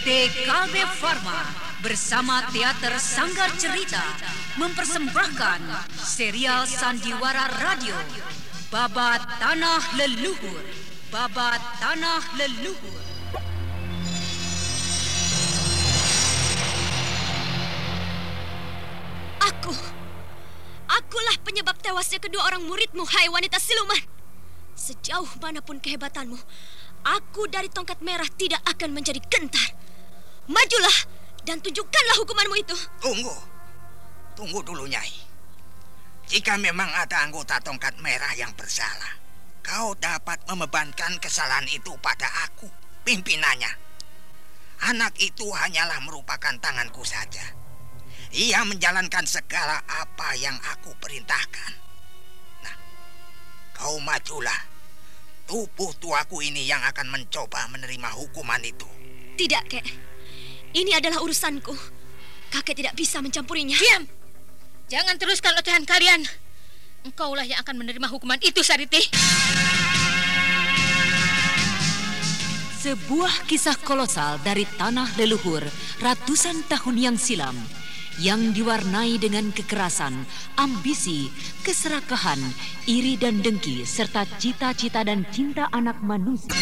PT Kalbe Farma bersama Teater Sanggar Cerita mempersembahkan serial Sandiwara Radio Babat Tanah Leluhur Babat Tanah Leluhur Aku Akulah penyebab tewasnya kedua orang muridmu, hai wanita siluman. Sejauh mana pun kehebatanmu, aku dari tongkat merah tidak akan menjadi gentar. Majulah dan tunjukkanlah hukumanmu itu. Tunggu. Tunggu dulu, Nyai. Jika memang ada anggota tongkat merah yang bersalah, kau dapat membebankan kesalahan itu pada aku, pimpinannya. Anak itu hanyalah merupakan tanganku saja. Ia menjalankan segala apa yang aku perintahkan. Nah, kau majulah. Tubuh tuaku ini yang akan mencoba menerima hukuman itu. Tidak, Kek. Ini adalah urusanku. Kakek tidak bisa mencampurinya. Diam! Jangan teruskan ocehan kalian. Engkaulah yang akan menerima hukuman itu, Sariti. Sebuah kisah kolosal dari tanah leluhur ratusan tahun yang silam yang diwarnai dengan kekerasan, ambisi, keserakahan, iri dan dengki, serta cita-cita dan cinta anak manusia.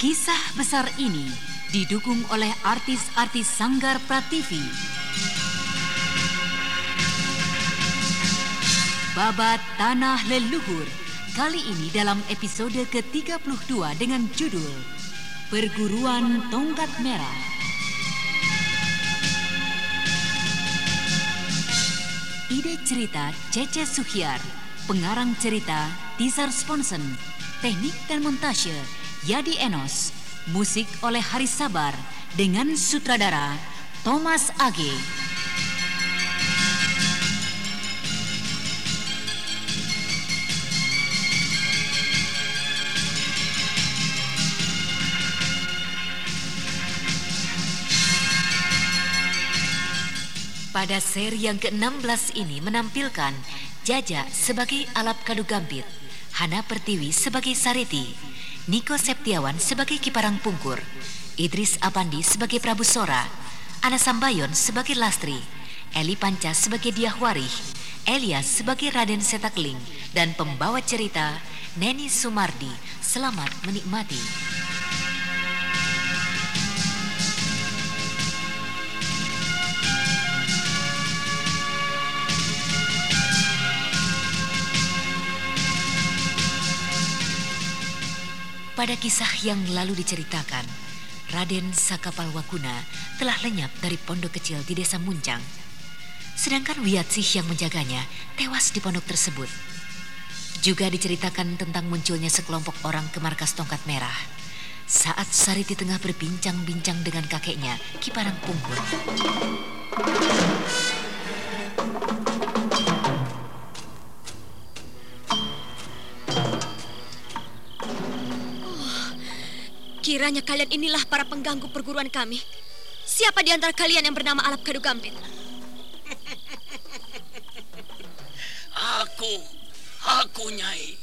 Kisah besar ini didukung oleh artis-artis Sanggar Prativi. Babat Tanah Leluhur kali ini dalam episode ke-32 dengan judul Perguruan Tongkat Merah. Ide cerita Cece Suhyar, pengarang cerita Tizar Sponsen, teknik dan montase Yadi Enos, musik oleh Haris Sabar dengan sutradara Thomas Age. Pada seri yang ke-16 ini menampilkan Jaja sebagai Alap Kadu Gambit, Hana Pertiwi sebagai Sariti, Niko Septiawan sebagai Kiparang Pungkur, Idris Apandi sebagai Prabu Sora, Ana Sambayon sebagai Lastri, Eli Panca sebagai Diahwarih, Elias sebagai Raden Setakling, dan pembawa cerita Neni Sumardi. Selamat menikmati. Pada kisah yang lalu diceritakan, Raden Sakapalwakuna telah lenyap dari pondok kecil di desa Muncang. Sedangkan Wiyatsih yang menjaganya tewas di pondok tersebut. Juga diceritakan tentang munculnya sekelompok orang ke markas tongkat merah. Saat Sariti tengah berbincang-bincang dengan kakeknya, Kiparang Pungkur. Kiranya kalian inilah para pengganggu perguruan kami. Siapa di antara kalian yang bernama Alap Kadu Gambit? Aku, aku Nyai.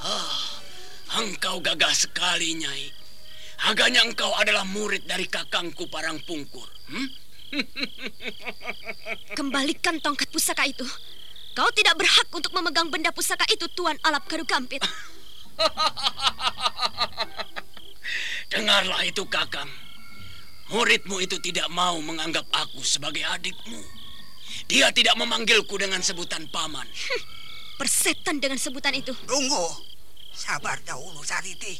Ah, engkau gagah sekali Nyai. Agaknya engkau adalah murid dari kakangku Parang Pungkur. Hmm? Kembalikan tongkat pusaka itu. Kau tidak berhak untuk memegang benda pusaka itu, Tuan Alap Kadu Gambit. Dengarlah itu kakang. Muridmu itu tidak mau menganggap aku sebagai adikmu. Dia tidak memanggilku dengan sebutan paman. Persetan dengan sebutan itu. Tunggu. Sabar dahulu, Sariti.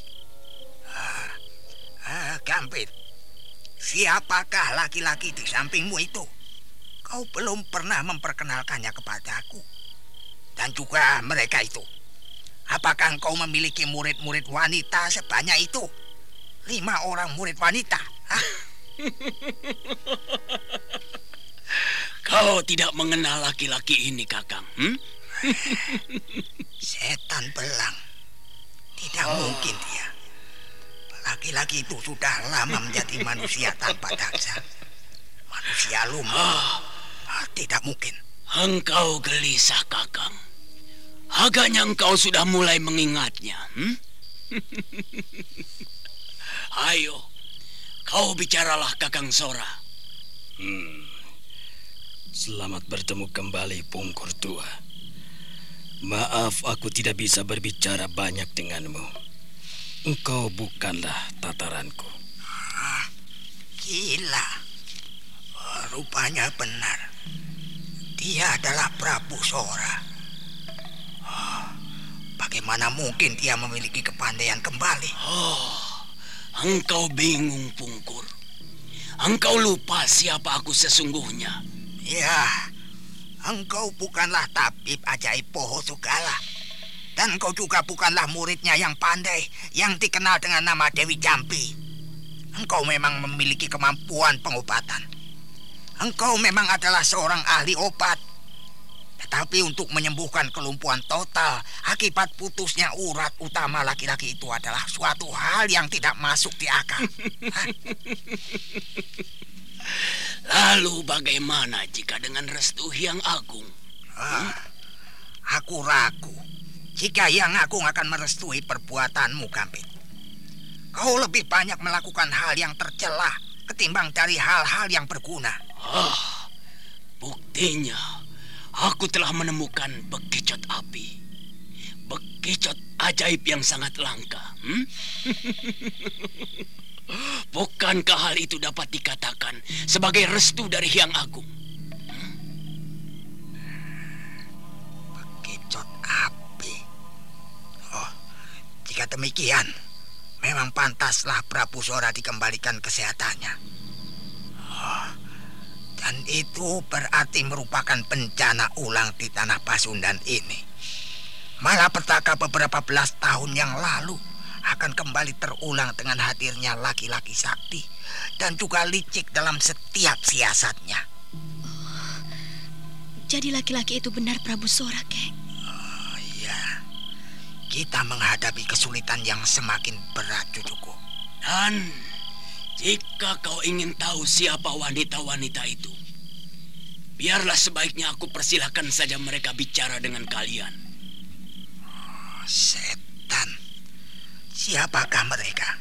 Ah, ah, Gambit. Siapakah laki-laki di sampingmu itu? Kau belum pernah memperkenalkannya kepadaku. Dan juga mereka itu. Apakah engkau memiliki murid-murid wanita sebanyak itu? Lima orang murid wanita. Hah? Kau tidak mengenal laki-laki ini, Kakang. Hmm? Setan belang. Tidak mungkin dia. Laki-laki itu sudah lama menjadi manusia tanpa daksa. Manusia lumpuh. Ah, Tidak mungkin. Engkau gelisah, Kakang. Agaknya engkau sudah mulai mengingatnya. Hmm? Ayo, kau bicaralah Kakang Sora. Hmm. Selamat bertemu kembali, Pungkur Tua. Maaf aku tidak bisa berbicara banyak denganmu. Engkau bukanlah tataranku. Ah, gila. Rupanya benar. Dia adalah Prabu Sora. Oh, bagaimana mungkin dia memiliki kepandaian kembali? Oh, engkau bingung, Pungkur. Engkau lupa siapa aku sesungguhnya. Ya, engkau bukanlah tabib ajaib Poho Sugala. Dan kau juga bukanlah muridnya yang pandai, yang dikenal dengan nama Dewi Jampi. Engkau memang memiliki kemampuan pengobatan. Engkau memang adalah seorang ahli obat. Tetapi untuk menyembuhkan kelumpuhan total akibat putusnya urat utama laki-laki itu adalah suatu hal yang tidak masuk di akal. Lalu bagaimana jika dengan restu Hyang Agung? Ah, aku ragu jika Hyang Agung akan merestui perbuatanmu, Gambit. Kau lebih banyak melakukan hal yang tercelah ketimbang dari hal-hal yang berguna. Ah, buktinya aku telah menemukan bekicot api. Bekicot ajaib yang sangat langka. Hmm? Bukankah hal itu dapat dikatakan sebagai restu dari Hyang Agung? Bekicot api. Oh, jika demikian, memang pantaslah Prabu Sora dikembalikan kesehatannya. Oh, dan itu berarti merupakan bencana ulang di tanah Pasundan ini. Malah petaka beberapa belas tahun yang lalu akan kembali terulang dengan hadirnya laki-laki sakti dan juga licik dalam setiap siasatnya. Oh, jadi laki-laki itu benar Prabu Sora, Kek? Oh iya, kita menghadapi kesulitan yang semakin berat, cucuku. Dan jika kau ingin tahu siapa wanita-wanita itu, biarlah sebaiknya aku persilahkan saja mereka bicara dengan kalian. Oh, setan. Siapakah mereka?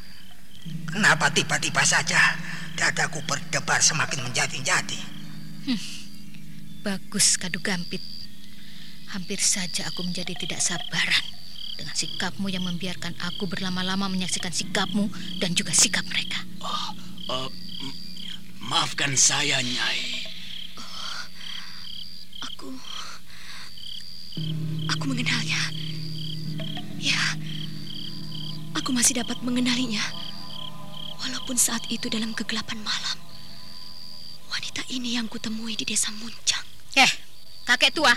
Kenapa tiba-tiba saja dadaku berdebar semakin menjadi-jadi? Hmm, bagus, Kadu Gampit. Hampir saja aku menjadi tidak sabaran dengan sikapmu yang membiarkan aku berlama-lama menyaksikan sikapmu dan juga sikap mereka. Oh, uh, maafkan saya, Nyai. Oh, aku... Aku mengenalnya. Ya, Aku masih dapat mengenalinya. Walaupun saat itu dalam kegelapan malam. Wanita ini yang kutemui di desa Muncang. Eh, kakek tua.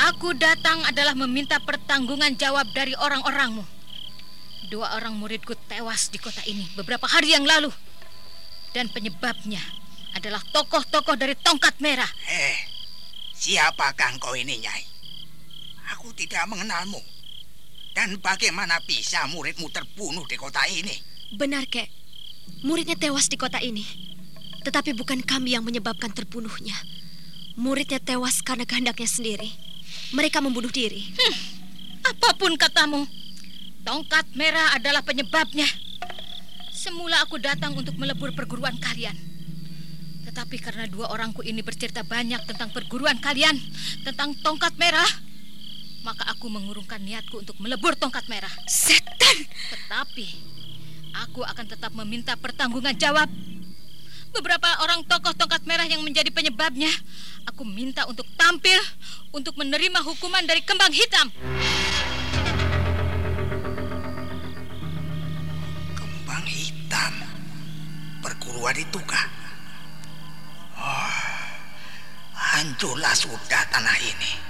Aku datang adalah meminta pertanggungan jawab dari orang-orangmu. Dua orang muridku tewas di kota ini beberapa hari yang lalu. Dan penyebabnya adalah tokoh-tokoh dari tongkat merah. Eh, siapakah engkau ini, Nyai? Aku tidak mengenalmu. Dan bagaimana bisa muridmu terbunuh di kota ini? Benar, Kek. Muridnya tewas di kota ini. Tetapi bukan kami yang menyebabkan terbunuhnya. Muridnya tewas karena kehendaknya sendiri. Mereka membunuh diri. Hmm, apa pun katamu, tongkat merah adalah penyebabnya. Semula aku datang untuk melebur perguruan kalian. Tetapi karena dua orangku ini bercerita banyak tentang perguruan kalian, tentang tongkat merah, maka aku mengurungkan niatku untuk melebur tongkat merah. Setan! Tetapi aku akan tetap meminta pertanggungan jawab. Beberapa orang tokoh tongkat merah yang menjadi penyebabnya, aku minta untuk tampil untuk menerima hukuman dari kembang hitam. Perguruan itu kah? Oh, hancurlah sudah tanah ini.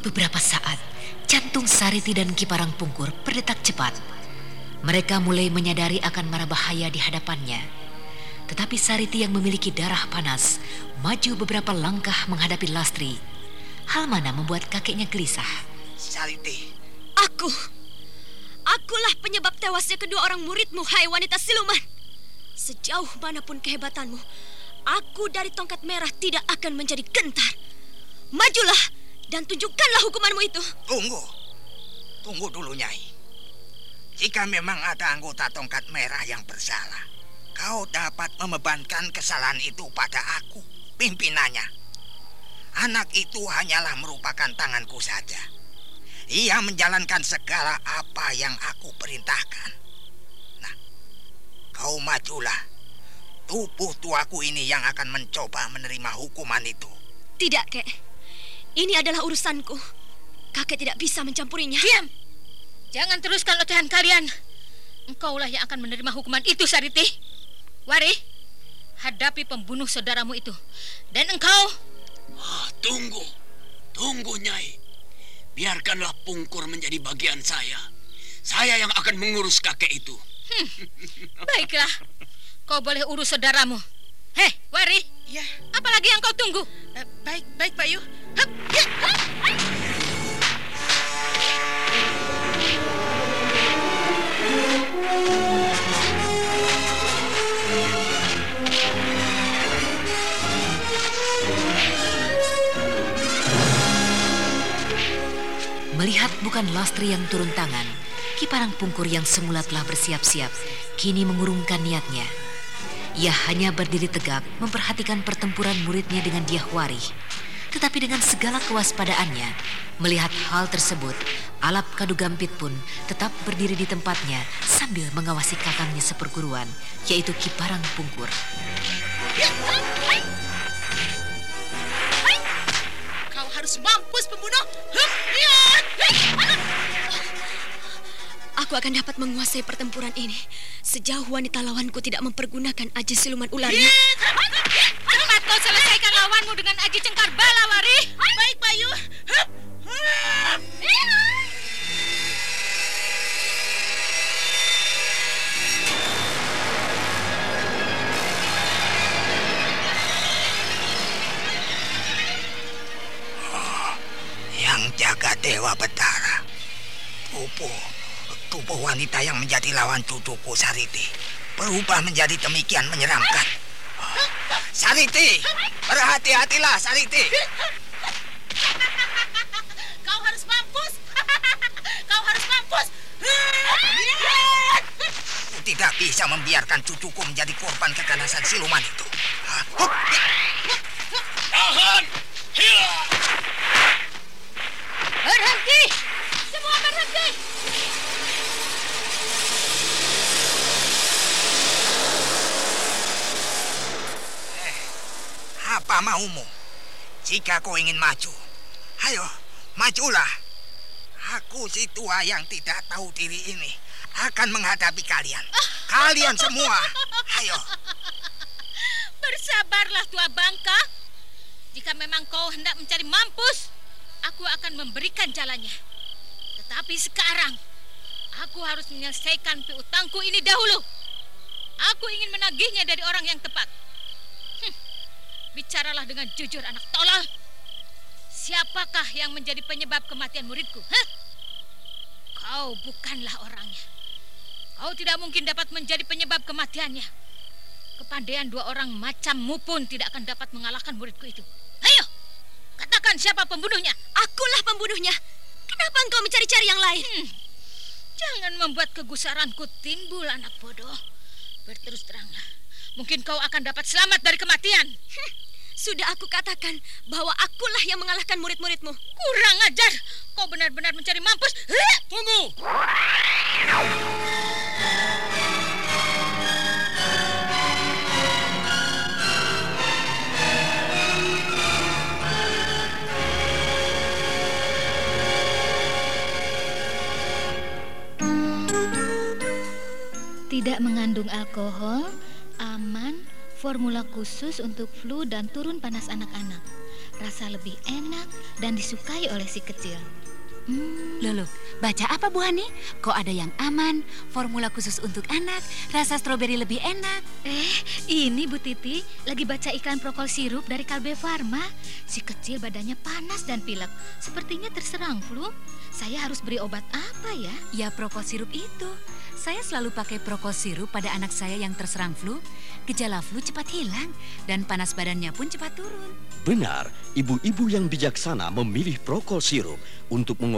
Beberapa saat, jantung Sariti dan Kiparang Pungkur berdetak cepat. Mereka mulai menyadari akan mara bahaya di hadapannya. Tetapi Sariti yang memiliki darah panas maju beberapa langkah menghadapi Lastri. Hal mana membuat kakeknya gelisah. Sariti, Aku. Akulah penyebab tewasnya kedua orang muridmu, hai wanita siluman. Sejauh mana pun kehebatanmu, aku dari tongkat merah tidak akan menjadi gentar. Majulah dan tunjukkanlah hukumanmu itu. tunggu. Tunggu dulu, Nyai. Jika memang ada anggota tongkat merah yang bersalah, kau dapat membebankan kesalahan itu pada aku, pimpinannya. Anak itu hanyalah merupakan tanganku saja. Ia menjalankan segala apa yang aku perintahkan. Nah, kau majulah. Tubuh tuaku ini yang akan mencoba menerima hukuman itu. Tidak, kek. Ini adalah urusanku. Kakek tidak bisa mencampurinya. Diam! Jangan teruskan ocehan kalian. Engkaulah yang akan menerima hukuman itu, Sariti. Wari, hadapi pembunuh saudaramu itu. Dan engkau, Ah, tunggu. Tunggu, Nyai. Biarkanlah pungkur menjadi bagian saya. Saya yang akan mengurus kakek itu. baiklah. Kau boleh urus saudaramu. Hei, Wari. Ya, Apalagi yang kau tunggu? eh, baik, baik, Pak Yu. Melihat bukan Lastri yang turun tangan, Kiparang Pungkur yang semula telah bersiap-siap, kini mengurungkan niatnya. Ia hanya berdiri tegak memperhatikan pertempuran muridnya dengan Diahwari. Tetapi dengan segala kewaspadaannya, melihat hal tersebut, Alap Kadugampit pun tetap berdiri di tempatnya sambil mengawasi kakangnya seperguruan, yaitu Kiparang Pungkur. Kau harus mampus pembunuh. Ya. Aku akan dapat menguasai pertempuran ini sejauh wanita lawanku tidak mempergunakan aji siluman ularnya. Cepat kau selesaikan lawanmu dengan aji cengkar bala, Wari. Baik, Pak Yu. Hup, hup. Yang jaga Dewa Betara. Tubuh, tubuh wanita yang menjadi lawan cucuku Sariti berubah menjadi demikian menyeramkan. Sariti, berhati-hatilah Sariti. Kau harus mampus. Kau harus mampus. Aku tidak bisa membiarkan cucuku menjadi korban keganasan siluman itu. Tahan! Berhenti! Semua berhenti! Apa maumu? Jika kau ingin maju, ayo majulah. Aku si tua yang tidak tahu diri ini akan menghadapi kalian. Kalian semua, ayo. Bersabarlah tua bangka. Jika memang kau hendak mencari mampus, aku akan memberikan jalannya. Tetapi sekarang, aku harus menyelesaikan piutangku ini dahulu. Aku ingin menagihnya dari orang yang tepat. Bicaralah dengan jujur anak tolol. Siapakah yang menjadi penyebab kematian muridku? Hah? Kau bukanlah orangnya. Kau tidak mungkin dapat menjadi penyebab kematiannya. Kepandaian dua orang macammu pun tidak akan dapat mengalahkan muridku itu. Ayo, katakan siapa pembunuhnya. Akulah pembunuhnya. Kenapa engkau mencari-cari yang lain? Hmm, jangan membuat kegusaranku timbul, anak bodoh. Berterus teranglah. Mungkin kau akan dapat selamat dari kematian. Sudah aku katakan bahwa akulah yang mengalahkan murid-muridmu. Kurang ajar. Kau benar-benar mencari mampus. Tunggu. Tidak mengandung alkohol, aman, formula khusus untuk flu dan turun panas anak-anak. Rasa lebih enak dan disukai oleh si kecil. Hmm. Lolo, baca apa Bu Hani? Kok ada yang aman, formula khusus untuk anak, rasa stroberi lebih enak? Eh, ini Bu Titi lagi baca iklan prokol sirup dari Kalbe Farma. Si kecil badannya panas dan pilek, sepertinya terserang flu. Saya harus beri obat apa ya? Ya prokol sirup itu. Saya selalu pakai prokol sirup pada anak saya yang terserang flu. Gejala flu cepat hilang dan panas badannya pun cepat turun. Benar, ibu-ibu yang bijaksana memilih prokol sirup untuk mengobati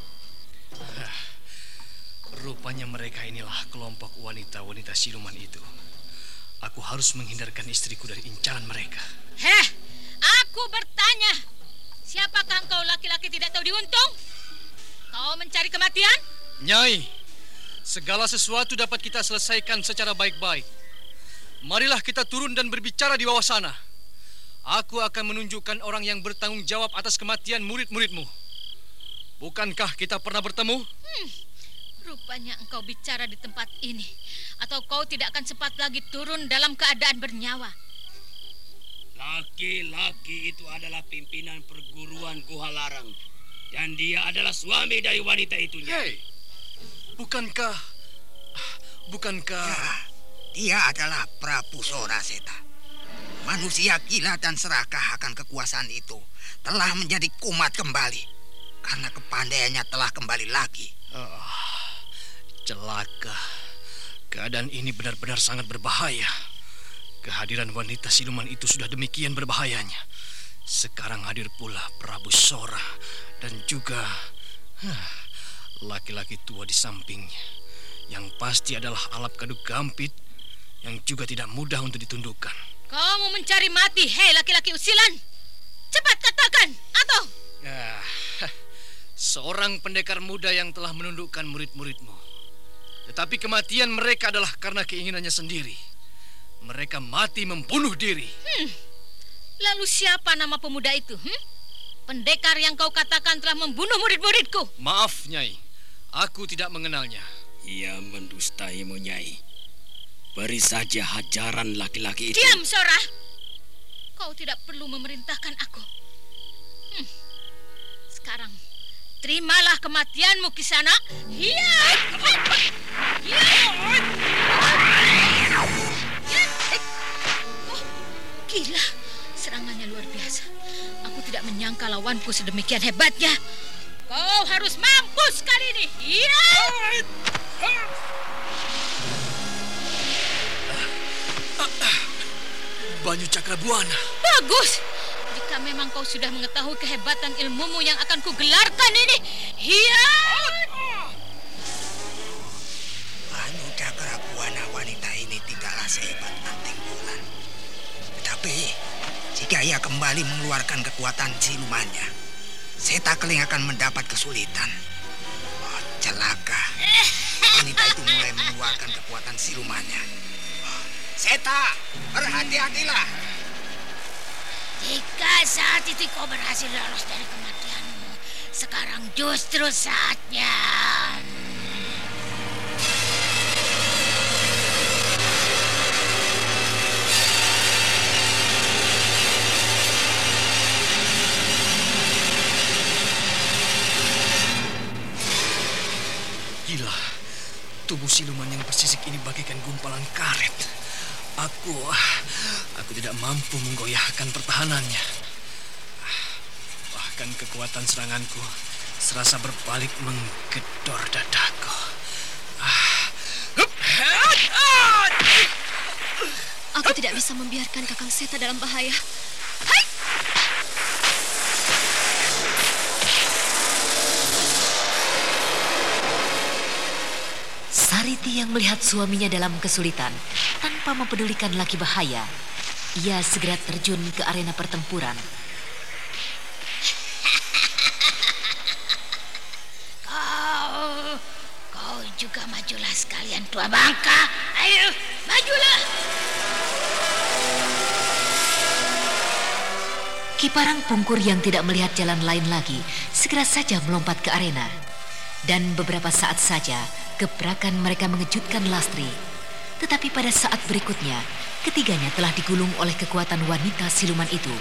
Rupanya mereka inilah kelompok wanita-wanita siluman itu. Aku harus menghindarkan istriku dari incaran mereka. Heh, aku bertanya. Siapakah engkau laki-laki tidak tahu diuntung? Kau mencari kematian? Nyai, segala sesuatu dapat kita selesaikan secara baik-baik. Marilah kita turun dan berbicara di bawah sana. Aku akan menunjukkan orang yang bertanggung jawab atas kematian murid-muridmu. Bukankah kita pernah bertemu? Hmm, rupanya engkau bicara di tempat ini. Atau kau tidak akan sempat lagi turun dalam keadaan bernyawa. Laki-laki itu adalah pimpinan perguruan Kuhalarang. Dan dia adalah suami dari wanita itu. Hei, bukankah... Bukankah... Ya, dia adalah Prabu Soraseta. Manusia gila dan serakah akan kekuasaan itu telah menjadi kumat kembali karena kepandaiannya telah kembali lagi. Oh, celaka. Keadaan ini benar-benar sangat berbahaya. Kehadiran wanita siluman itu sudah demikian berbahayanya. Sekarang hadir pula Prabu Sora dan juga laki-laki tua di sampingnya. Yang pasti adalah Alap Kadu Gampit yang juga tidak mudah untuk ditundukkan. Kau mau mencari mati, hei laki-laki usilan. Cepat katakan, atau... Ya, seorang pendekar muda yang telah menundukkan murid-muridmu. Tetapi kematian mereka adalah karena keinginannya sendiri. Mereka mati membunuh diri. Hmm. Lalu siapa nama pemuda itu? Hmm? Pendekar yang kau katakan telah membunuh murid-muridku. Maaf, Nyai. Aku tidak mengenalnya. Ia mendustaimu, Nyai. Beri saja hajaran laki-laki itu. Diam, Sora. Kau tidak perlu memerintahkan aku. Hmm. Sekarang, terimalah kematianmu, Kisana. Iya. Gila, serangannya luar biasa. Aku tidak menyangka lawanku sedemikian hebatnya. Kau harus mampus kali ini. Iya. Banyu Cakrabuana. Bagus. Jika memang kau sudah mengetahui kehebatan ilmumu yang akan kugelarkan ini, iya. Jika ia kembali mengeluarkan kekuatan silumannya, Seta Keling akan mendapat kesulitan. Oh, celaka. Wanita itu mulai mengeluarkan kekuatan silumannya. Oh, Seta, berhati-hatilah. Jika saat itu kau berhasil lolos dari kematianmu, sekarang justru saatnya. Mampu menggoyahkan pertahanannya. Bahkan kekuatan seranganku serasa berbalik menggedor dadaku. Aku tidak bisa membiarkan Kakang Seta dalam bahaya. Sariti yang melihat suaminya dalam kesulitan tanpa mempedulikan lagi bahaya, ia segera terjun ke arena pertempuran. Kau, kau juga majulah sekalian tua bangka. Ayo, majulah. Kiparang Pungkur yang tidak melihat jalan lain lagi segera saja melompat ke arena. Dan beberapa saat saja gebrakan mereka mengejutkan Lastri. Tetapi pada saat berikutnya, ketiganya telah digulung oleh kekuatan wanita siluman itu.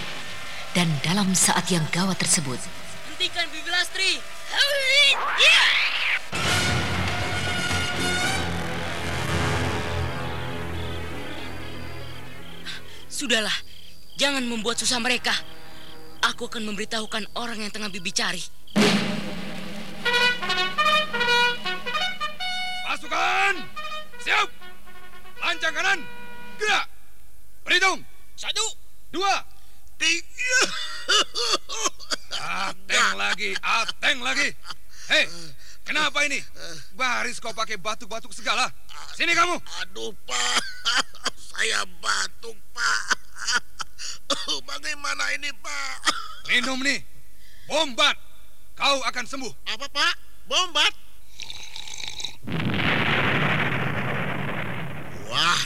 Dan dalam saat yang gawat tersebut, Hentikan Bibi. Sudahlah, jangan membuat susah mereka. Aku akan memberitahukan orang yang tengah Bibi cari. Berhitung! Satu! Dua! Tiga! Ateng lagi, ateng lagi. Hei, kenapa ini? Baris kau pakai batuk-batuk segala. Sini kamu. Aduh, Pak. Saya batuk, Pak. Bagaimana ini, Pak? Minum nih. Bombat. Kau akan sembuh. Apa, Pak? Bombat? Wah,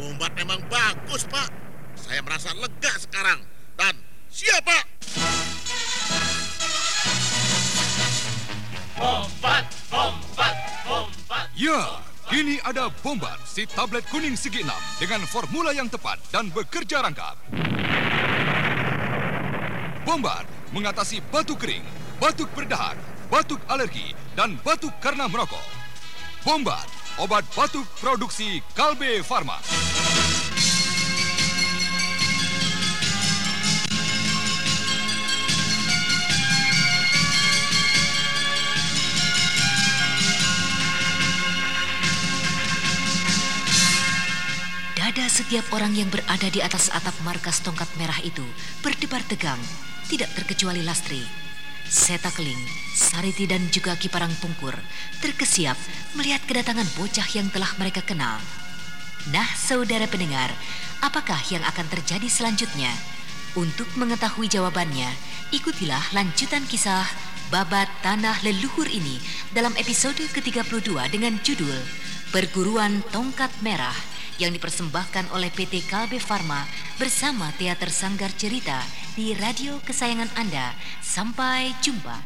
bombat memang bagus, Pak. Saya merasa lega sekarang. Dan siapa? Bombat, bombat, bombat. Ya, kini ada Bombat, si tablet kuning segi enam dengan formula yang tepat dan bekerja rangkap. Bombat mengatasi batuk kering, batuk berdahak, batuk alergi, dan batuk karena merokok. Bombat, obat batuk produksi Kalbe Farma. Dada setiap orang yang berada di atas atap markas tongkat merah itu berdebar tegang, tidak terkecuali Lastri. Seta Keling, Sariti dan juga Kiparang Pungkur terkesiap melihat kedatangan bocah yang telah mereka kenal. Nah, saudara pendengar, apakah yang akan terjadi selanjutnya? Untuk mengetahui jawabannya, ikutilah lanjutan kisah Babat Tanah Leluhur ini dalam episode ke-32 dengan judul Perguruan Tongkat Merah yang dipersembahkan oleh PT KB Farma bersama Teater Sanggar Cerita di radio kesayangan Anda. Sampai jumpa.